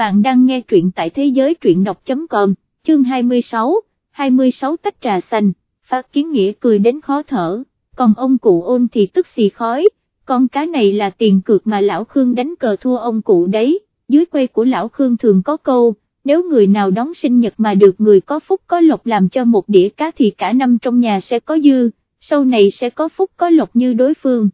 bạn đang nghe truyện tại thế giới truyện đọc.com, chương 26, 26 tách trà xanh, phát kiến nghĩa cười đến khó thở, còn ông cụ ôn thì tức xì khói, con cá này là tiền cược mà lão Khương đánh cờ thua ông cụ đấy, dưới quê của lão Khương thường có câu, nếu người nào đón sinh nhật mà được người có phúc có lộc làm cho một đĩa cá thì cả năm trong nhà sẽ có dư, sau này sẽ có phúc có lộc như đối phương.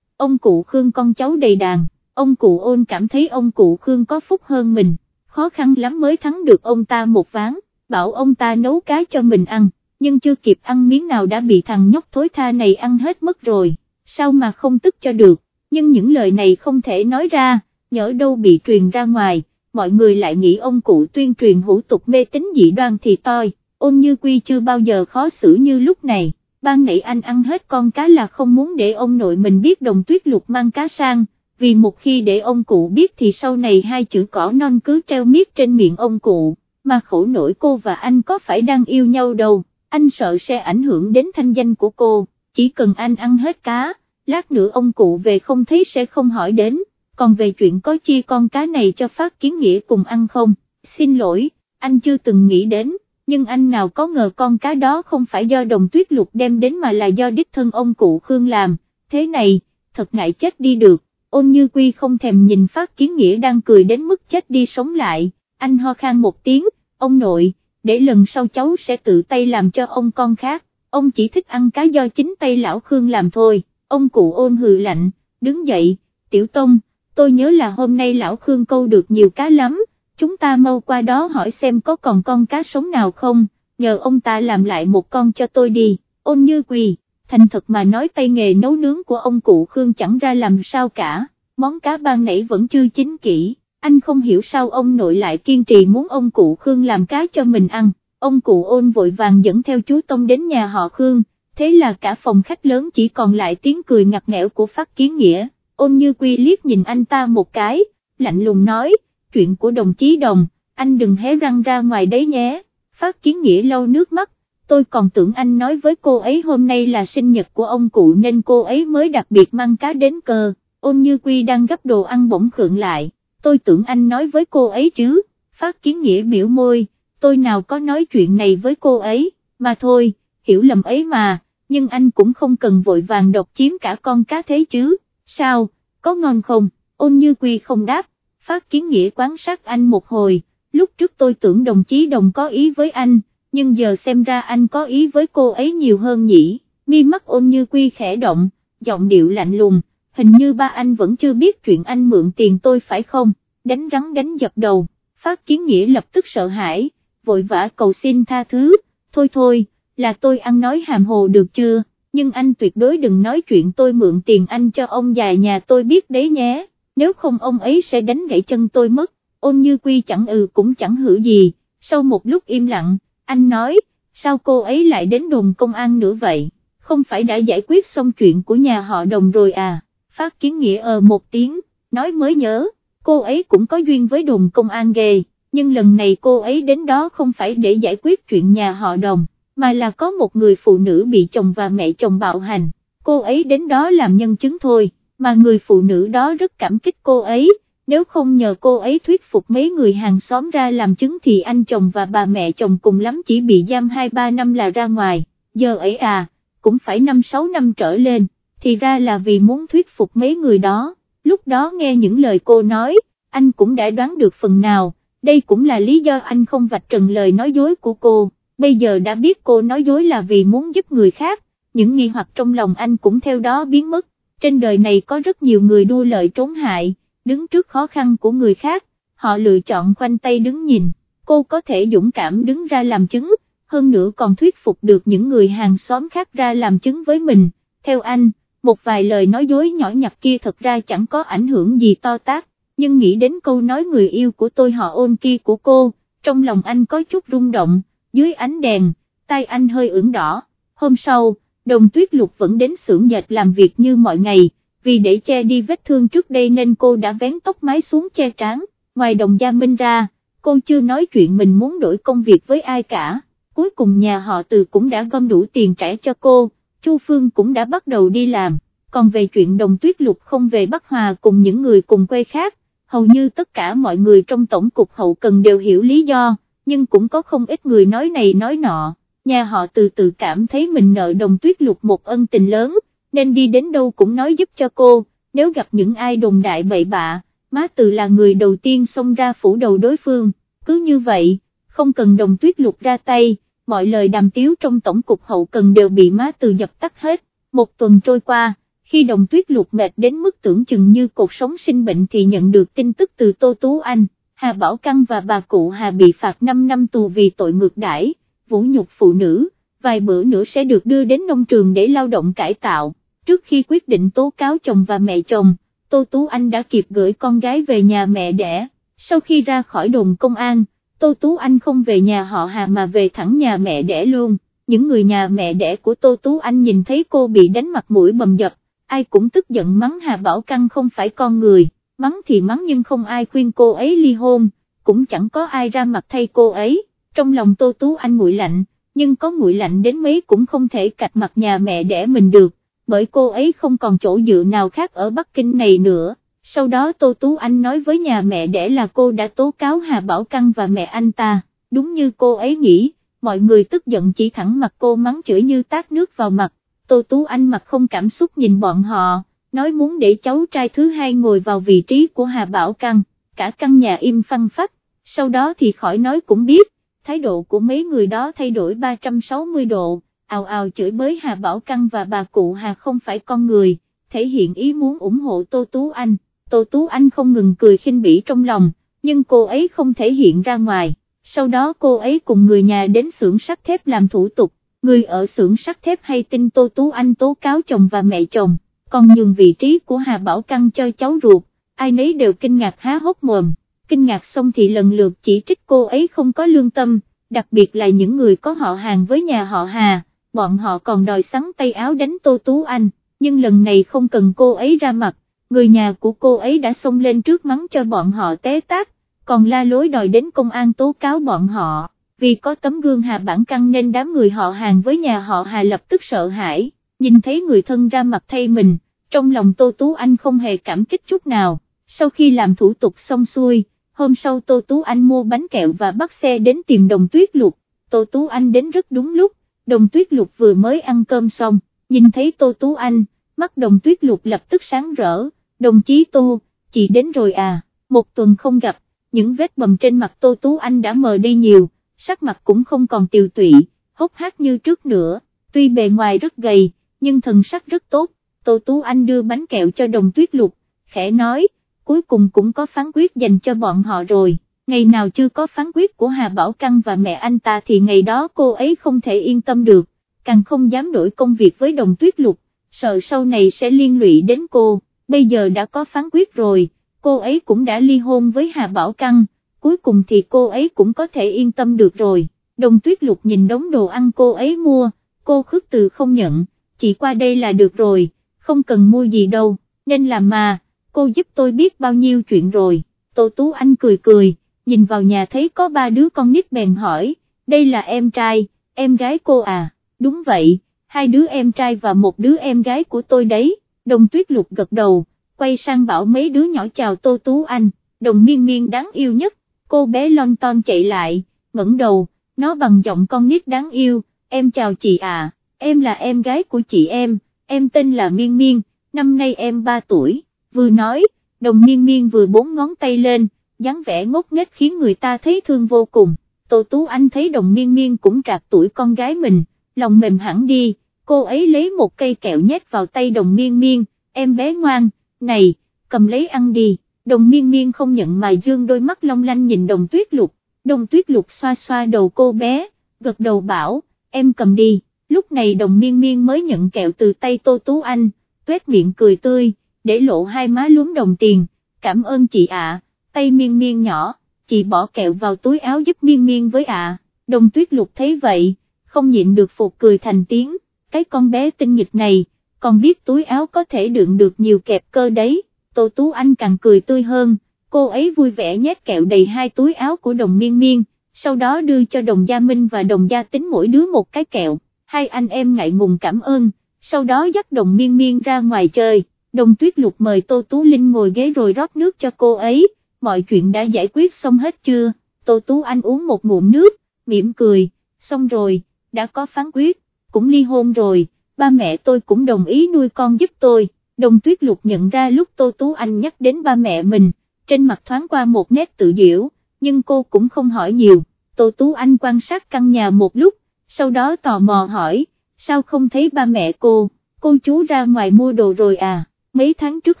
Ông cụ Khương con cháu đầy đàn, ông cụ ôn cảm thấy ông cụ Khương có phúc hơn mình, khó khăn lắm mới thắng được ông ta một ván, bảo ông ta nấu cá cho mình ăn, nhưng chưa kịp ăn miếng nào đã bị thằng nhóc thối tha này ăn hết mất rồi, sao mà không tức cho được, nhưng những lời này không thể nói ra, nhỡ đâu bị truyền ra ngoài mọi người lại nghĩ ông cụ tuyên truyền hữu tục mê tín dị đoan thì toi, ôn như quy chưa bao giờ khó xử như lúc này, ban nãy anh ăn hết con cá là không muốn để ông nội mình biết đồng tuyết lục mang cá sang, vì một khi để ông cụ biết thì sau này hai chữ cỏ non cứ treo miết trên miệng ông cụ, mà khổ nổi cô và anh có phải đang yêu nhau đâu, anh sợ sẽ ảnh hưởng đến thanh danh của cô, chỉ cần anh ăn hết cá, lát nữa ông cụ về không thấy sẽ không hỏi đến còn về chuyện có chia con cá này cho phát kiến nghĩa cùng ăn không, xin lỗi, anh chưa từng nghĩ đến, nhưng anh nào có ngờ con cá đó không phải do đồng tuyết lục đem đến mà là do đích thân ông cụ Khương làm, thế này, thật ngại chết đi được, ôn như quy không thèm nhìn phát kiến nghĩa đang cười đến mức chết đi sống lại, anh ho khan một tiếng, ông nội, để lần sau cháu sẽ tự tay làm cho ông con khác, ông chỉ thích ăn cá do chính tay lão Khương làm thôi, ông cụ ôn hừ lạnh, đứng dậy, tiểu tông, tôi nhớ là hôm nay lão Khương câu được nhiều cá lắm, chúng ta mau qua đó hỏi xem có còn con cá sống nào không, nhờ ông ta làm lại một con cho tôi đi, ôn như quỳ, thành thật mà nói tay nghề nấu nướng của ông cụ Khương chẳng ra làm sao cả, món cá ban nãy vẫn chưa chín kỹ, anh không hiểu sao ông nội lại kiên trì muốn ông cụ Khương làm cá cho mình ăn, ông cụ ôn vội vàng dẫn theo chú Tông đến nhà họ Khương, thế là cả phòng khách lớn chỉ còn lại tiếng cười ngặt nghẽo của phát kiến nghĩa. Ôn như quy liếc nhìn anh ta một cái, lạnh lùng nói, chuyện của đồng chí đồng, anh đừng hé răng ra ngoài đấy nhé, phát kiến nghĩa lâu nước mắt, tôi còn tưởng anh nói với cô ấy hôm nay là sinh nhật của ông cụ nên cô ấy mới đặc biệt mang cá đến cờ. ôn như quy đang gấp đồ ăn bỗng khượng lại, tôi tưởng anh nói với cô ấy chứ, phát kiến nghĩa biểu môi, tôi nào có nói chuyện này với cô ấy, mà thôi, hiểu lầm ấy mà, nhưng anh cũng không cần vội vàng độc chiếm cả con cá thế chứ. Sao, có ngon không, ôn như quy không đáp, phát kiến nghĩa quan sát anh một hồi, lúc trước tôi tưởng đồng chí đồng có ý với anh, nhưng giờ xem ra anh có ý với cô ấy nhiều hơn nhỉ, mi mắt ôn như quy khẽ động, giọng điệu lạnh lùng, hình như ba anh vẫn chưa biết chuyện anh mượn tiền tôi phải không, đánh rắn đánh dập đầu, phát kiến nghĩa lập tức sợ hãi, vội vã cầu xin tha thứ, thôi thôi, là tôi ăn nói hàm hồ được chưa, nhưng anh tuyệt đối đừng nói chuyện tôi mượn tiền anh cho ông già nhà tôi biết đấy nhé, nếu không ông ấy sẽ đánh gãy chân tôi mất, ôn như quy chẳng ừ cũng chẳng hử gì, sau một lúc im lặng, anh nói, sao cô ấy lại đến đồn công an nữa vậy, không phải đã giải quyết xong chuyện của nhà họ đồng rồi à, phát kiến nghĩa ờ một tiếng, nói mới nhớ, cô ấy cũng có duyên với đồn công an ghê, nhưng lần này cô ấy đến đó không phải để giải quyết chuyện nhà họ đồng mà là có một người phụ nữ bị chồng và mẹ chồng bạo hành, cô ấy đến đó làm nhân chứng thôi, mà người phụ nữ đó rất cảm kích cô ấy, nếu không nhờ cô ấy thuyết phục mấy người hàng xóm ra làm chứng thì anh chồng và bà mẹ chồng cùng lắm chỉ bị giam 2-3 năm là ra ngoài, giờ ấy à, cũng phải 5-6 năm trở lên, thì ra là vì muốn thuyết phục mấy người đó, lúc đó nghe những lời cô nói, anh cũng đã đoán được phần nào, đây cũng là lý do anh không vạch trần lời nói dối của cô. Bây giờ đã biết cô nói dối là vì muốn giúp người khác, những nghi hoặc trong lòng anh cũng theo đó biến mất, trên đời này có rất nhiều người đua lợi trốn hại, đứng trước khó khăn của người khác, họ lựa chọn khoanh tay đứng nhìn, cô có thể dũng cảm đứng ra làm chứng, hơn nữa còn thuyết phục được những người hàng xóm khác ra làm chứng với mình, theo anh, một vài lời nói dối nhỏ nhặt kia thật ra chẳng có ảnh hưởng gì to tác, nhưng nghĩ đến câu nói người yêu của tôi họ ôn kia của cô, trong lòng anh có chút rung động dưới ánh đèn, tay anh hơi ửng đỏ, hôm sau, đồng tuyết lục vẫn đến xưởng dệt làm việc như mọi ngày, vì để che đi vết thương trước đây nên cô đã vén tóc mái xuống che trán, ngoài đồng gia minh ra, cô chưa nói chuyện mình muốn đổi công việc với ai cả, cuối cùng nhà họ từ cũng đã gom đủ tiền trả cho cô, Chu Phương cũng đã bắt đầu đi làm, còn về chuyện đồng tuyết lục không về Bắc Hòa cùng những người cùng quê khác, hầu như tất cả mọi người trong tổng cục hậu cần đều hiểu lý do, nhưng cũng có không ít người nói này nói nọ, nhà họ từ từ cảm thấy mình nợ đồng tuyết lục một ân tình lớn, nên đi đến đâu cũng nói giúp cho cô, nếu gặp những ai đồn đại bậy bạ, má từ là người đầu tiên xông ra phủ đầu đối phương, cứ như vậy, không cần đồng tuyết lục ra tay, mọi lời đàm tiếu trong tổng cục hậu cần đều bị má từ dập tắt hết, một tuần trôi qua, khi đồng tuyết lục mệt đến mức tưởng chừng như cuộc sống sinh bệnh thì nhận được tin tức từ Tô Tú Anh, Hà Bảo Căng và bà cụ Hà bị phạt 5 năm tù vì tội ngược đãi, vũ nhục phụ nữ, vài bữa nữa sẽ được đưa đến nông trường để lao động cải tạo, trước khi quyết định tố cáo chồng và mẹ chồng, Tô Tú Anh đã kịp gửi con gái về nhà mẹ đẻ, sau khi ra khỏi đồn công an, Tô Tú Anh không về nhà họ Hà mà về thẳng nhà mẹ đẻ luôn, những người nhà mẹ đẻ của Tô Tú Anh nhìn thấy cô bị đánh mặt mũi bầm dập, ai cũng tức giận mắng Hà Bảo Căng không phải con người, mắng thì mắng nhưng không ai khuyên cô ấy ly hôn, cũng chẳng có ai ra mặt thay cô ấy, trong lòng Tô Tú Anh nguội lạnh, nhưng có nguội lạnh đến mấy cũng không thể cạch mặt nhà mẹ đẻ mình được, bởi cô ấy không còn chỗ dựa nào khác ở Bắc Kinh này nữa. Sau đó Tô Tú Anh nói với nhà mẹ đẻ là cô đã tố cáo Hà Bảo Căng và mẹ anh ta, đúng như cô ấy nghĩ, mọi người tức giận chỉ thẳng mặt cô mắng chửi như tát nước vào mặt, Tô Tú Anh mặt không cảm xúc nhìn bọn họ, nói muốn để cháu trai thứ hai ngồi vào vị trí của Hà Bảo Căng, cả căn nhà im phăng phắc, sau đó thì khỏi nói cũng biết, thái độ của mấy người đó thay đổi 360 độ, ào ào chửi bới Hà Bảo Căng và bà cụ Hà không phải con người, thể hiện ý muốn ủng hộ Tô Tú Anh, Tô Tú Anh không ngừng cười khinh bỉ trong lòng, nhưng cô ấy không thể hiện ra ngoài, sau đó cô ấy cùng người nhà đến xưởng sắt thép làm thủ tục, người ở xưởng sắt thép hay tin Tô Tú Anh tố cáo chồng và mẹ chồng, còn nhường vị trí của Hà Bảo Căng cho cháu ruột, ai nấy đều kinh ngạc há hốc mồm, kinh ngạc xong thì lần lượt chỉ trích cô ấy không có lương tâm, đặc biệt là những người có họ hàng với nhà họ Hà, bọn họ còn đòi sắn tay áo đánh Tô Tú Anh, nhưng lần này không cần cô ấy ra mặt, người nhà của cô ấy đã xông lên trước mắng cho bọn họ té tát, còn la lối đòi đến công an tố cáo bọn họ. Vì có tấm gương Hà Bản Căng nên đám người họ hàng với nhà họ Hà lập tức sợ hãi, nhìn thấy người thân ra mặt thay mình, trong lòng Tô Tú Anh không hề cảm kích chút nào, sau khi làm thủ tục xong xuôi, hôm sau Tô Tú Anh mua bánh kẹo và bắt xe đến tìm đồng tuyết lục, Tô Tú Anh đến rất đúng lúc, đồng tuyết lục vừa mới ăn cơm xong, nhìn thấy Tô Tú Anh, mắt đồng tuyết lục lập tức sáng rỡ, đồng chí Tô, chị đến rồi à, một tuần không gặp, những vết bầm trên mặt Tô Tú Anh đã mờ đi nhiều sắc mặt cũng không còn tiều tụy, hốc hác như trước nữa, tuy bề ngoài rất gầy, nhưng thần sắc rất tốt, Tô Tú Anh đưa bánh kẹo cho đồng tuyết lục, khẽ nói, cuối cùng cũng có phán quyết dành cho bọn họ rồi, ngày nào chưa có phán quyết của Hà Bảo Căng và mẹ anh ta thì ngày đó cô ấy không thể yên tâm được, càng không dám đổi công việc với đồng tuyết lục, sợ sau này sẽ liên lụy đến cô, bây giờ đã có phán quyết rồi, cô ấy cũng đã ly hôn với Hà Bảo Căng cuối cùng thì cô ấy cũng có thể yên tâm được rồi, đồng tuyết lục nhìn đống đồ ăn cô ấy mua, cô khước từ không nhận, chỉ qua đây là được rồi, không cần mua gì đâu, nên làm mà, cô giúp tôi biết bao nhiêu chuyện rồi, Tô Tú Anh cười cười, nhìn vào nhà thấy có ba đứa con nít bèn hỏi, đây là em trai, em gái cô à, đúng vậy, hai đứa em trai và một đứa em gái của tôi đấy, đồng tuyết lục gật đầu, quay sang bảo mấy đứa nhỏ chào Tô Tú Anh, đồng miên miên đáng yêu nhất, cô bé lon ton chạy lại, ngẩng đầu, nó bằng giọng con nít đáng yêu, em chào chị à, em là em gái của chị em, em tên là Miên Miên, năm nay em 3 tuổi, vừa nói, đồng Miên Miên vừa bốn ngón tay lên, dáng vẻ ngốc nghếch khiến người ta thấy thương vô cùng, Tô Tú Anh thấy đồng Miên Miên cũng trạc tuổi con gái mình, lòng mềm hẳn đi, cô ấy lấy một cây kẹo nhét vào tay đồng Miên Miên, em bé ngoan, này, cầm lấy ăn đi. Đồng miên miên không nhận mà dương đôi mắt long lanh nhìn đồng tuyết lục, đồng tuyết lục xoa xoa đầu cô bé, gật đầu bảo, em cầm đi, lúc này đồng miên miên mới nhận kẹo từ tay Tô Tú Anh, tuét miệng cười tươi, để lộ hai má lúm đồng tiền, cảm ơn chị ạ, tay miên miên nhỏ, chị bỏ kẹo vào túi áo giúp miên miên với ạ, đồng tuyết lục thấy vậy, không nhịn được phục cười thành tiếng, cái con bé tinh nghịch này, còn biết túi áo có thể đựng được nhiều kẹp cơ đấy. Tô Tú Anh càng cười tươi hơn, cô ấy vui vẻ nhét kẹo đầy hai túi áo của đồng miên miên, sau đó đưa cho đồng gia Minh và đồng gia tính mỗi đứa một cái kẹo, hai anh em ngại ngùng cảm ơn, sau đó dắt đồng miên miên ra ngoài chơi, đồng tuyết lục mời Tô Tú Linh ngồi ghế rồi rót nước cho cô ấy, mọi chuyện đã giải quyết xong hết chưa, Tô Tú Anh uống một ngụm nước, mỉm cười, xong rồi, đã có phán quyết, cũng ly hôn rồi, ba mẹ tôi cũng đồng ý nuôi con giúp tôi, đồng tuyết lục nhận ra lúc Tô Tú Anh nhắc đến ba mẹ mình, trên mặt thoáng qua một nét tự diễu, nhưng cô cũng không hỏi nhiều, Tô Tú Anh quan sát căn nhà một lúc, sau đó tò mò hỏi, sao không thấy ba mẹ cô, cô chú ra ngoài mua đồ rồi à, mấy tháng trước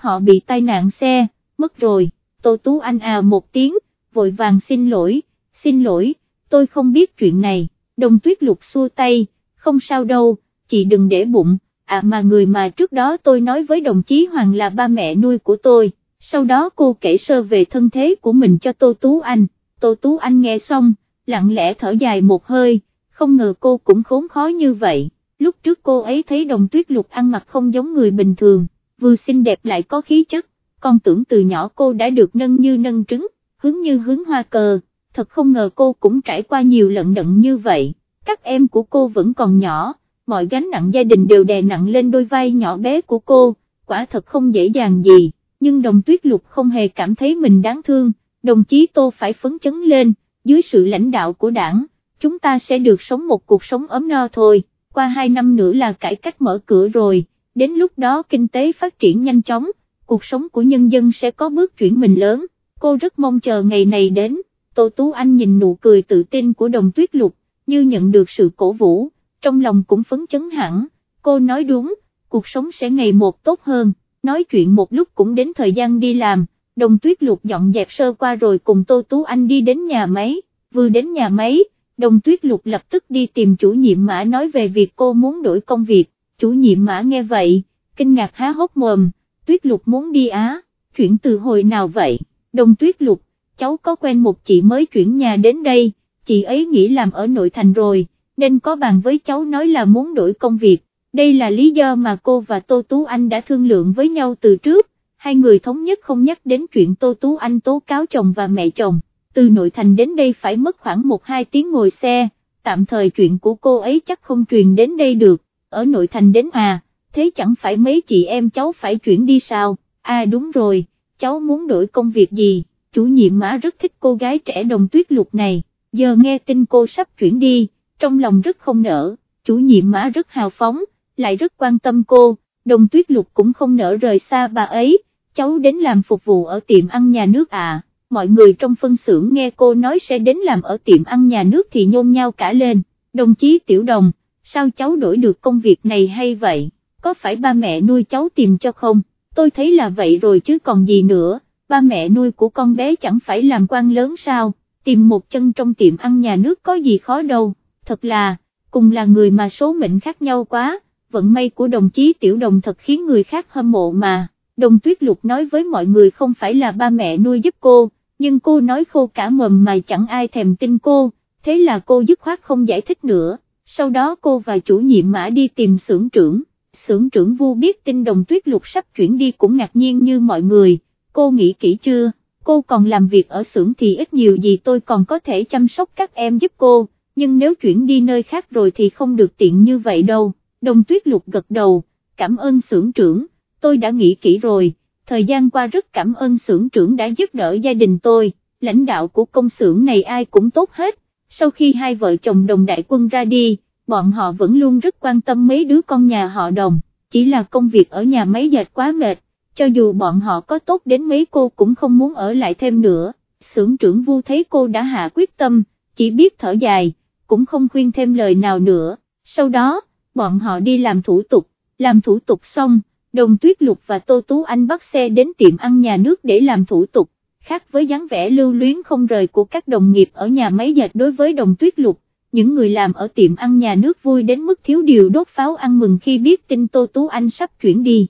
họ bị tai nạn xe, mất rồi, Tô Tú Anh à một tiếng, vội vàng xin lỗi, xin lỗi, tôi không biết chuyện này, đồng tuyết lục xua tay, không sao đâu, chị đừng để bụng, à mà người mà trước đó tôi nói với đồng chí Hoàng là ba mẹ nuôi của tôi, sau đó cô kể sơ về thân thế của mình cho Tô Tú Anh, Tô Tú Anh nghe xong, lặng lẽ thở dài một hơi, không ngờ cô cũng khốn khó như vậy, lúc trước cô ấy thấy đồng tuyết lục ăn mặc không giống người bình thường, vừa xinh đẹp lại có khí chất, con tưởng từ nhỏ cô đã được nâng như nâng trứng, hướng như hướng hoa cờ, thật không ngờ cô cũng trải qua nhiều lận đận như vậy, các em của cô vẫn còn nhỏ, mọi gánh nặng gia đình đều đè nặng lên đôi vai nhỏ bé của cô, quả thật không dễ dàng gì, nhưng đồng tuyết lục không hề cảm thấy mình đáng thương, đồng chí Tô phải phấn chấn lên, dưới sự lãnh đạo của đảng, chúng ta sẽ được sống một cuộc sống ấm no thôi, qua hai năm nữa là cải cách mở cửa rồi, đến lúc đó kinh tế phát triển nhanh chóng, cuộc sống của nhân dân sẽ có bước chuyển mình lớn, cô rất mong chờ ngày này đến, Tô Tú Anh nhìn nụ cười tự tin của đồng tuyết lục, như nhận được sự cổ vũ, trong lòng cũng phấn chấn hẳn, cô nói đúng, cuộc sống sẽ ngày một tốt hơn, nói chuyện một lúc cũng đến thời gian đi làm, đồng tuyết lục dọn dẹp sơ qua rồi cùng Tô Tú Anh đi đến nhà máy, vừa đến nhà máy, đồng tuyết lục lập tức đi tìm chủ nhiệm mã nói về việc cô muốn đổi công việc, chủ nhiệm mã nghe vậy, kinh ngạc há hốc mồm, tuyết lục muốn đi Á, chuyển từ hồi nào vậy, đồng tuyết lục, cháu có quen một chị mới chuyển nhà đến đây, chị ấy nghĩ làm ở nội thành rồi, nên có bàn với cháu nói là muốn đổi công việc, đây là lý do mà cô và Tô Tú Anh đã thương lượng với nhau từ trước, hai người thống nhất không nhắc đến chuyện Tô Tú Anh tố cáo chồng và mẹ chồng, từ nội thành đến đây phải mất khoảng 1-2 tiếng ngồi xe, tạm thời chuyện của cô ấy chắc không truyền đến đây được, ở nội thành đến à, thế chẳng phải mấy chị em cháu phải chuyển đi sao, à đúng rồi, cháu muốn đổi công việc gì, chủ nhiệm mã rất thích cô gái trẻ đồng tuyết lục này, giờ nghe tin cô sắp chuyển đi, trong lòng rất không nở, chủ nhiệm mã rất hào phóng, lại rất quan tâm cô, đồng tuyết lục cũng không nỡ rời xa bà ấy, cháu đến làm phục vụ ở tiệm ăn nhà nước à, mọi người trong phân xưởng nghe cô nói sẽ đến làm ở tiệm ăn nhà nước thì nhôn nhau cả lên, đồng chí Tiểu Đồng, sao cháu đổi được công việc này hay vậy, có phải ba mẹ nuôi cháu tìm cho không, tôi thấy là vậy rồi chứ còn gì nữa, ba mẹ nuôi của con bé chẳng phải làm quan lớn sao, tìm một chân trong tiệm ăn nhà nước có gì khó đâu, thật là, cùng là người mà số mệnh khác nhau quá, vận may của đồng chí Tiểu Đồng thật khiến người khác hâm mộ mà. Đồng Tuyết Lục nói với mọi người không phải là ba mẹ nuôi giúp cô, nhưng cô nói khô cả mầm mà chẳng ai thèm tin cô, thế là cô dứt khoát không giải thích nữa, sau đó cô và chủ nhiệm mã đi tìm xưởng trưởng, xưởng trưởng vu biết tin Đồng Tuyết Lục sắp chuyển đi cũng ngạc nhiên như mọi người, cô nghĩ kỹ chưa, cô còn làm việc ở xưởng thì ít nhiều gì tôi còn có thể chăm sóc các em giúp cô, nhưng nếu chuyển đi nơi khác rồi thì không được tiện như vậy đâu, Đồng Tuyết Lục gật đầu, cảm ơn xưởng trưởng. Tôi đã nghĩ kỹ rồi, thời gian qua rất cảm ơn xưởng trưởng đã giúp đỡ gia đình tôi, lãnh đạo của công xưởng này ai cũng tốt hết, sau khi hai vợ chồng đồng đại quân ra đi, bọn họ vẫn luôn rất quan tâm mấy đứa con nhà họ đồng, chỉ là công việc ở nhà máy dệt quá mệt, cho dù bọn họ có tốt đến mấy cô cũng không muốn ở lại thêm nữa, xưởng trưởng vu thấy cô đã hạ quyết tâm, chỉ biết thở dài, cũng không khuyên thêm lời nào nữa, sau đó, bọn họ đi làm thủ tục, làm thủ tục xong, Đồng Tuyết Lục và Tô Tú Anh bắt xe đến tiệm ăn nhà nước để làm thủ tục, khác với dáng vẻ lưu luyến không rời của các đồng nghiệp ở nhà máy dệt đối với Đồng Tuyết Lục, những người làm ở tiệm ăn nhà nước vui đến mức thiếu điều đốt pháo ăn mừng khi biết tin Tô Tú Anh sắp chuyển đi.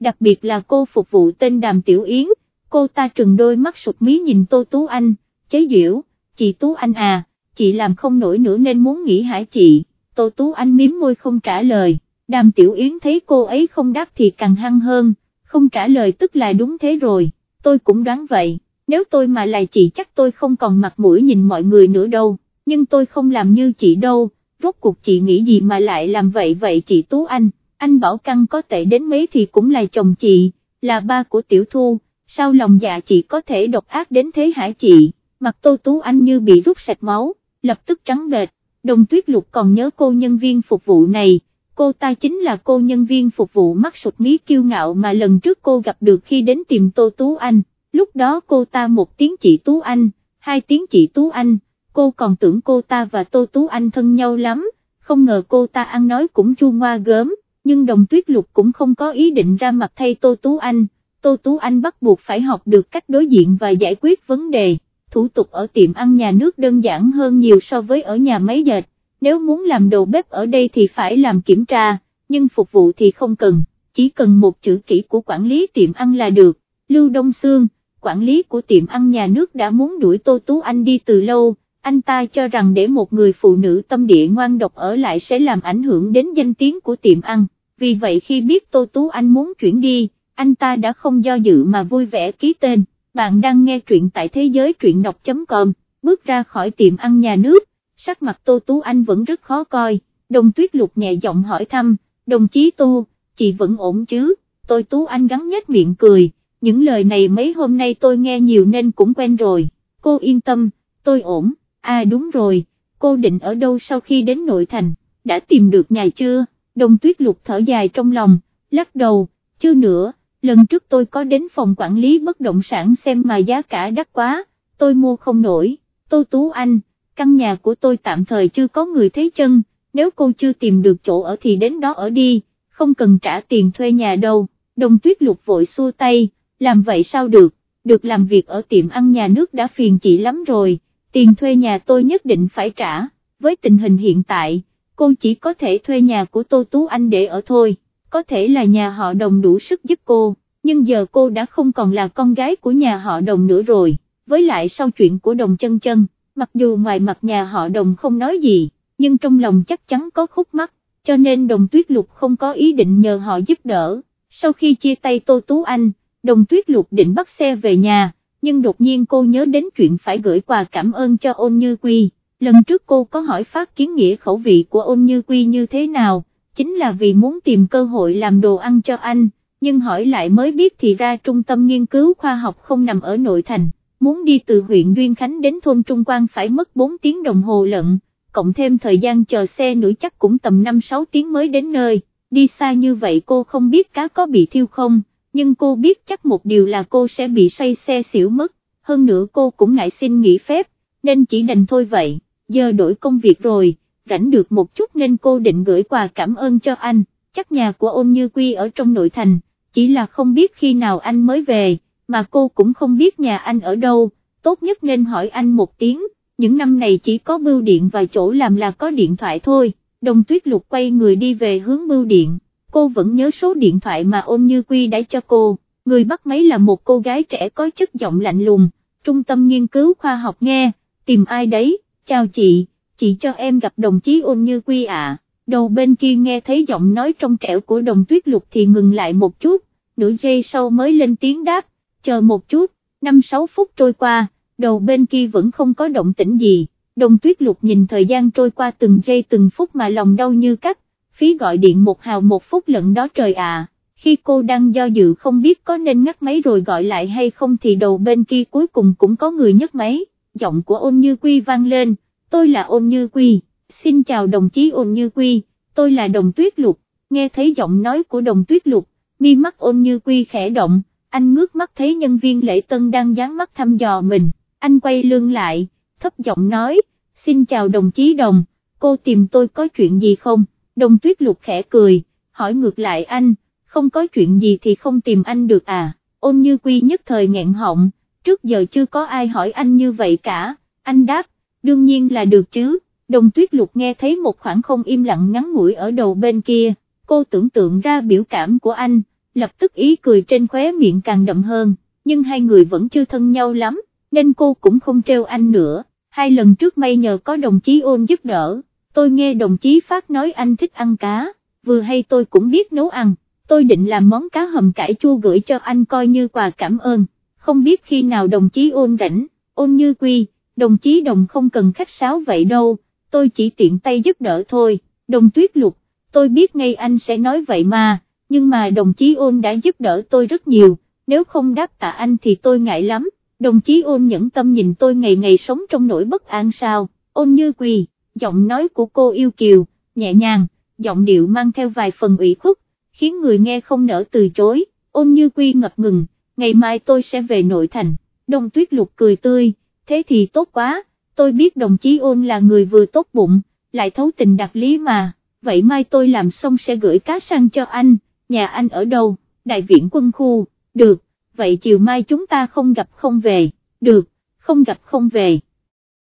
Đặc biệt là cô phục vụ tên Đàm Tiểu Yến, cô ta trừng đôi mắt sụt mí nhìn Tô Tú Anh, chế diễu, chị Tú Anh à, chị làm không nổi nữa nên muốn nghỉ hả chị, Tô Tú Anh miếm môi không trả lời. Đàm tiểu yến thấy cô ấy không đáp thì càng hăng hơn, không trả lời tức là đúng thế rồi, tôi cũng đoán vậy, nếu tôi mà là chị chắc tôi không còn mặt mũi nhìn mọi người nữa đâu, nhưng tôi không làm như chị đâu, rốt cuộc chị nghĩ gì mà lại làm vậy vậy chị Tú Anh, anh Bảo Căng có tệ đến mấy thì cũng là chồng chị, là ba của Tiểu Thu, sao lòng dạ chị có thể độc ác đến thế hả chị, mặt Tô Tú Anh như bị rút sạch máu, lập tức trắng bệch, đồng tuyết lục còn nhớ cô nhân viên phục vụ này, cô ta chính là cô nhân viên phục vụ mắt sụt mí kiêu ngạo mà lần trước cô gặp được khi đến tìm Tô Tú Anh, lúc đó cô ta một tiếng chị Tú Anh, hai tiếng chị Tú Anh, cô còn tưởng cô ta và Tô Tú Anh thân nhau lắm, không ngờ cô ta ăn nói cũng chua ngoa gớm, nhưng đồng tuyết lục cũng không có ý định ra mặt thay Tô Tú Anh, Tô Tú Anh bắt buộc phải học được cách đối diện và giải quyết vấn đề, thủ tục ở tiệm ăn nhà nước đơn giản hơn nhiều so với ở nhà máy dệt, nếu muốn làm đầu bếp ở đây thì phải làm kiểm tra, nhưng phục vụ thì không cần, chỉ cần một chữ kỹ của quản lý tiệm ăn là được, Lưu Đông Sương, quản lý của tiệm ăn nhà nước đã muốn đuổi Tô Tú Anh đi từ lâu, anh ta cho rằng để một người phụ nữ tâm địa ngoan độc ở lại sẽ làm ảnh hưởng đến danh tiếng của tiệm ăn, vì vậy khi biết Tô Tú Anh muốn chuyển đi, anh ta đã không do dự mà vui vẻ ký tên, bạn đang nghe truyện tại thế giới truyện đọc.com, bước ra khỏi tiệm ăn nhà nước, sắc mặt Tô Tú Anh vẫn rất khó coi, đồng tuyết lục nhẹ giọng hỏi thăm, đồng chí Tô, chị vẫn ổn chứ, tôi Tú Anh gắn nhếch miệng cười, những lời này mấy hôm nay tôi nghe nhiều nên cũng quen rồi, cô yên tâm, tôi ổn, à đúng rồi, cô định ở đâu sau khi đến nội thành, đã tìm được nhà chưa, đồng tuyết lục thở dài trong lòng, lắc đầu, chưa nữa, lần trước tôi có đến phòng quản lý bất động sản xem mà giá cả đắt quá, tôi mua không nổi, Tô Tú Anh, căn nhà của tôi tạm thời chưa có người thấy chân, nếu cô chưa tìm được chỗ ở thì đến đó ở đi, không cần trả tiền thuê nhà đâu, đồng tuyết lục vội xua tay, làm vậy sao được, được làm việc ở tiệm ăn nhà nước đã phiền chị lắm rồi, tiền thuê nhà tôi nhất định phải trả, với tình hình hiện tại, cô chỉ có thể thuê nhà của Tô Tú Anh để ở thôi, có thể là nhà họ đồng đủ sức giúp cô, nhưng giờ cô đã không còn là con gái của nhà họ đồng nữa rồi, với lại sau chuyện của đồng chân chân, mặc dù ngoài mặt nhà họ đồng không nói gì, nhưng trong lòng chắc chắn có khúc mắc, cho nên đồng tuyết lục không có ý định nhờ họ giúp đỡ, sau khi chia tay Tô Tú Anh, đồng tuyết lục định bắt xe về nhà, nhưng đột nhiên cô nhớ đến chuyện phải gửi quà cảm ơn cho ôn như quy, lần trước cô có hỏi phát kiến nghĩa khẩu vị của ôn như quy như thế nào, chính là vì muốn tìm cơ hội làm đồ ăn cho anh, nhưng hỏi lại mới biết thì ra trung tâm nghiên cứu khoa học không nằm ở nội thành, muốn đi từ huyện Duyên Khánh đến thôn Trung Quan phải mất 4 tiếng đồng hồ lận, cộng thêm thời gian chờ xe nữa chắc cũng tầm 5-6 tiếng mới đến nơi, đi xa như vậy cô không biết cá có bị thiêu không nhưng cô biết chắc một điều là cô sẽ bị say xe xỉu mất, hơn nữa cô cũng ngại xin nghỉ phép, nên chỉ đành thôi vậy, giờ đổi công việc rồi, rảnh được một chút nên cô định gửi quà cảm ơn cho anh, chắc nhà của ôn như quy ở trong nội thành, chỉ là không biết khi nào anh mới về, mà cô cũng không biết nhà anh ở đâu, tốt nhất nên hỏi anh một tiếng, những năm này chỉ có bưu điện và chỗ làm là có điện thoại thôi, đồng tuyết lục quay người đi về hướng bưu điện cô vẫn nhớ số điện thoại mà ôn như quy đã cho cô, người bắt máy là một cô gái trẻ có chất giọng lạnh lùng, trung tâm nghiên cứu khoa học nghe, tìm ai đấy, chào chị, chị cho em gặp đồng chí ôn như quy ạ, đầu bên kia nghe thấy giọng nói trong trẻo của đồng tuyết lục thì ngừng lại một chút, nửa giây sau mới lên tiếng đáp, chờ một chút, 5-6 phút trôi qua, đầu bên kia vẫn không có động tĩnh gì, đồng tuyết lục nhìn thời gian trôi qua từng giây từng phút mà lòng đau như cắt, phí gọi điện một hào một phút lận đó trời à, khi cô đang do dự không biết có nên ngắt máy rồi gọi lại hay không thì đầu bên kia cuối cùng cũng có người nhấc máy, giọng của ôn như quy vang lên, tôi là ôn như quy, xin chào đồng chí ôn như quy, tôi là đồng tuyết lục, nghe thấy giọng nói của đồng tuyết lục, mi mắt ôn như quy khẽ động, anh ngước mắt thấy nhân viên lễ tân đang dán mắt thăm dò mình, anh quay lưng lại, thấp giọng nói, xin chào đồng chí đồng, cô tìm tôi có chuyện gì không? Đồng tuyết lục khẽ cười, hỏi ngược lại anh, không có chuyện gì thì không tìm anh được à, ôn như quy nhất thời nghẹn họng, trước giờ chưa có ai hỏi anh như vậy cả, anh đáp, đương nhiên là được chứ, đồng tuyết lục nghe thấy một khoảng không im lặng ngắn ngủi ở đầu bên kia, cô tưởng tượng ra biểu cảm của anh, lập tức ý cười trên khóe miệng càng đậm hơn, nhưng hai người vẫn chưa thân nhau lắm, nên cô cũng không treo anh nữa, hai lần trước may nhờ có đồng chí ôn giúp đỡ tôi nghe đồng chí Phát nói anh thích ăn cá, vừa hay tôi cũng biết nấu ăn, tôi định làm món cá hầm cải chua gửi cho anh coi như quà cảm ơn, không biết khi nào đồng chí ôn rảnh, ôn như quy, đồng chí đồng không cần khách sáo vậy đâu, tôi chỉ tiện tay giúp đỡ thôi, đồng tuyết lục, tôi biết ngay anh sẽ nói vậy mà, nhưng mà đồng chí ôn đã giúp đỡ tôi rất nhiều, nếu không đáp tạ anh thì tôi ngại lắm, đồng chí ôn nhẫn tâm nhìn tôi ngày ngày sống trong nỗi bất an sao, ôn như quỳ, giọng nói của cô yêu kiều, nhẹ nhàng, giọng điệu mang theo vài phần ủy khuất, khiến người nghe không nỡ từ chối, ôn như quy ngập ngừng, ngày mai tôi sẽ về nội thành, đông tuyết lục cười tươi, thế thì tốt quá, tôi biết đồng chí ôn là người vừa tốt bụng, lại thấu tình đặc lý mà, vậy mai tôi làm xong sẽ gửi cá sang cho anh, nhà anh ở đâu, đại viện quân khu, được, vậy chiều mai chúng ta không gặp không về, được, không gặp không về.